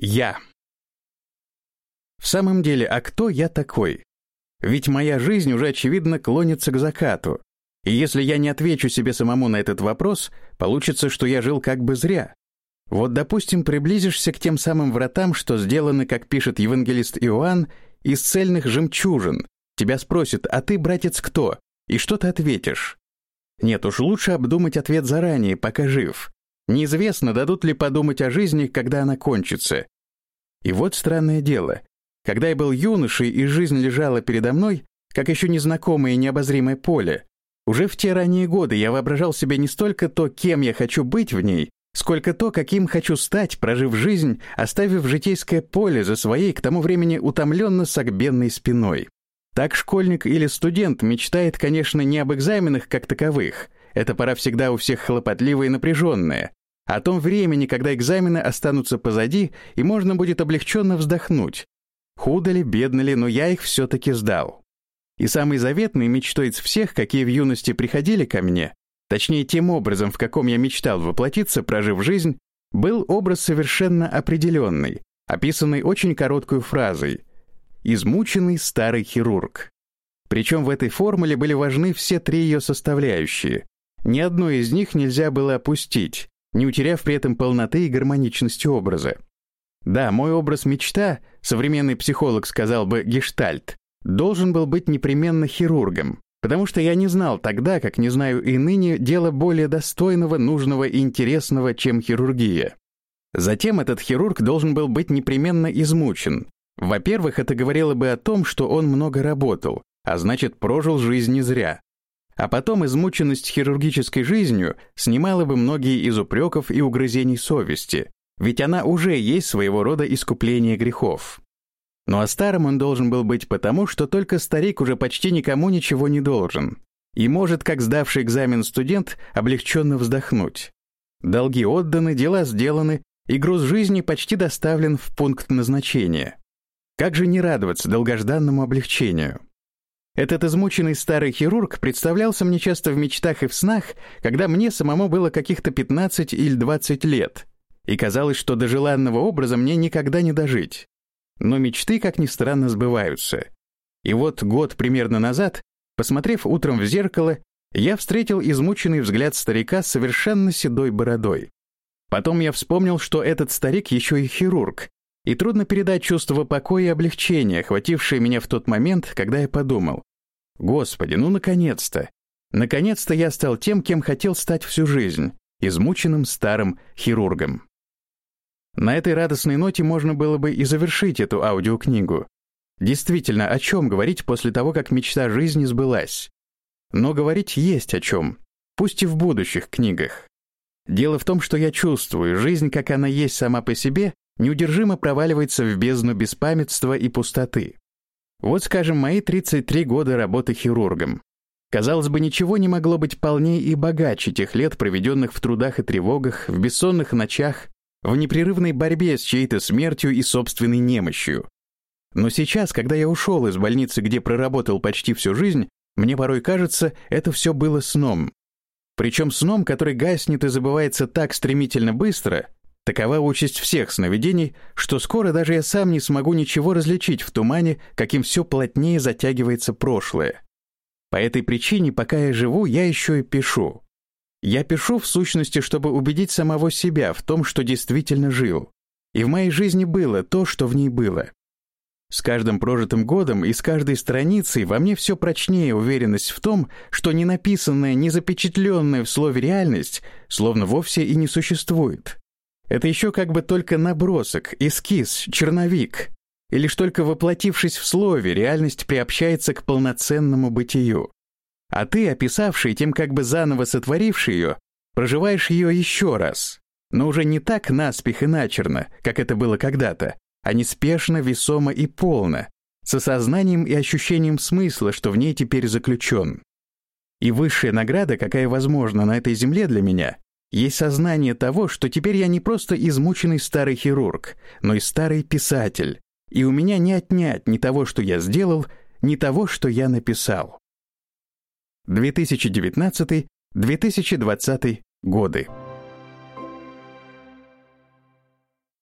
Я. В самом деле, а кто я такой? Ведь моя жизнь уже, очевидно, клонится к закату. И если я не отвечу себе самому на этот вопрос, получится, что я жил как бы зря. Вот, допустим, приблизишься к тем самым вратам, что сделаны, как пишет евангелист Иоанн, из цельных жемчужин. Тебя спросят, а ты, братец, кто? И что ты ответишь? Нет уж, лучше обдумать ответ заранее, пока жив. Неизвестно, дадут ли подумать о жизни, когда она кончится. И вот странное дело. Когда я был юношей и жизнь лежала передо мной, как еще незнакомое и необозримое поле, уже в те ранние годы я воображал себе не столько то, кем я хочу быть в ней, сколько то, каким хочу стать, прожив жизнь, оставив житейское поле за своей к тому времени утомленно согбенной спиной. Так школьник или студент мечтает, конечно, не об экзаменах как таковых. Эта пора всегда у всех хлопотливая и напряженная. О том времени, когда экзамены останутся позади, и можно будет облегченно вздохнуть. Худо ли, бедно ли, но я их все-таки сдал. И самой заветной мечтой из всех, какие в юности приходили ко мне, точнее тем образом, в каком я мечтал воплотиться, прожив жизнь, был образ совершенно определенный, описанный очень короткой фразой «измученный старый хирург». Причем в этой формуле были важны все три ее составляющие. Ни одной из них нельзя было опустить, не утеряв при этом полноты и гармоничности образа. Да, мой образ мечта, современный психолог сказал бы гештальт, должен был быть непременно хирургом, потому что я не знал тогда, как не знаю и ныне, дела более достойного, нужного и интересного, чем хирургия. Затем этот хирург должен был быть непременно измучен. Во-первых, это говорило бы о том, что он много работал, а значит, прожил жизнь не зря. А потом измученность хирургической жизнью снимала бы многие из упреков и угрызений совести, ведь она уже есть своего рода искупление грехов. Ну а старым он должен был быть потому, что только старик уже почти никому ничего не должен. И может, как сдавший экзамен студент, облегченно вздохнуть. Долги отданы, дела сделаны, и груз жизни почти доставлен в пункт назначения. Как же не радоваться долгожданному облегчению? Этот измученный старый хирург представлялся мне часто в мечтах и в снах, когда мне самому было каких-то 15 или 20 лет, и казалось, что до желанного образа мне никогда не дожить. Но мечты, как ни странно, сбываются. И вот год примерно назад, посмотрев утром в зеркало, я встретил измученный взгляд старика с совершенно седой бородой. Потом я вспомнил, что этот старик еще и хирург, и трудно передать чувство покоя и облегчения, охватившее меня в тот момент, когда я подумал, «Господи, ну наконец-то! Наконец-то я стал тем, кем хотел стать всю жизнь, измученным старым хирургом». На этой радостной ноте можно было бы и завершить эту аудиокнигу. Действительно, о чем говорить после того, как мечта жизни сбылась? Но говорить есть о чем, пусть и в будущих книгах. Дело в том, что я чувствую, жизнь, как она есть сама по себе, неудержимо проваливается в бездну беспамятства и пустоты. Вот, скажем, мои 33 года работы хирургом. Казалось бы, ничего не могло быть полнее и богаче тех лет, проведенных в трудах и тревогах, в бессонных ночах, в непрерывной борьбе с чьей-то смертью и собственной немощью. Но сейчас, когда я ушел из больницы, где проработал почти всю жизнь, мне порой кажется, это все было сном. Причем сном, который гаснет и забывается так стремительно быстро, такова участь всех сновидений, что скоро даже я сам не смогу ничего различить в тумане, каким все плотнее затягивается прошлое. По этой причине, пока я живу, я еще и пишу. Я пишу, в сущности, чтобы убедить самого себя в том, что действительно жил. И в моей жизни было то, что в ней было. С каждым прожитым годом и с каждой страницей во мне все прочнее уверенность в том, что не написанная, не запечатленная в слове реальность словно вовсе и не существует. Это еще как бы только набросок, эскиз, черновик. И лишь только воплотившись в слове, реальность приобщается к полноценному бытию. А ты, описавший, тем как бы заново сотворивший ее, проживаешь ее еще раз, но уже не так наспех и начерно, как это было когда-то, а неспешно, весомо и полно, с осознанием и ощущением смысла, что в ней теперь заключен. И высшая награда, какая возможна на этой земле для меня, есть сознание того, что теперь я не просто измученный старый хирург, но и старый писатель, и у меня не отнять ни того, что я сделал, ни того, что я написал. 2019-2020 годы.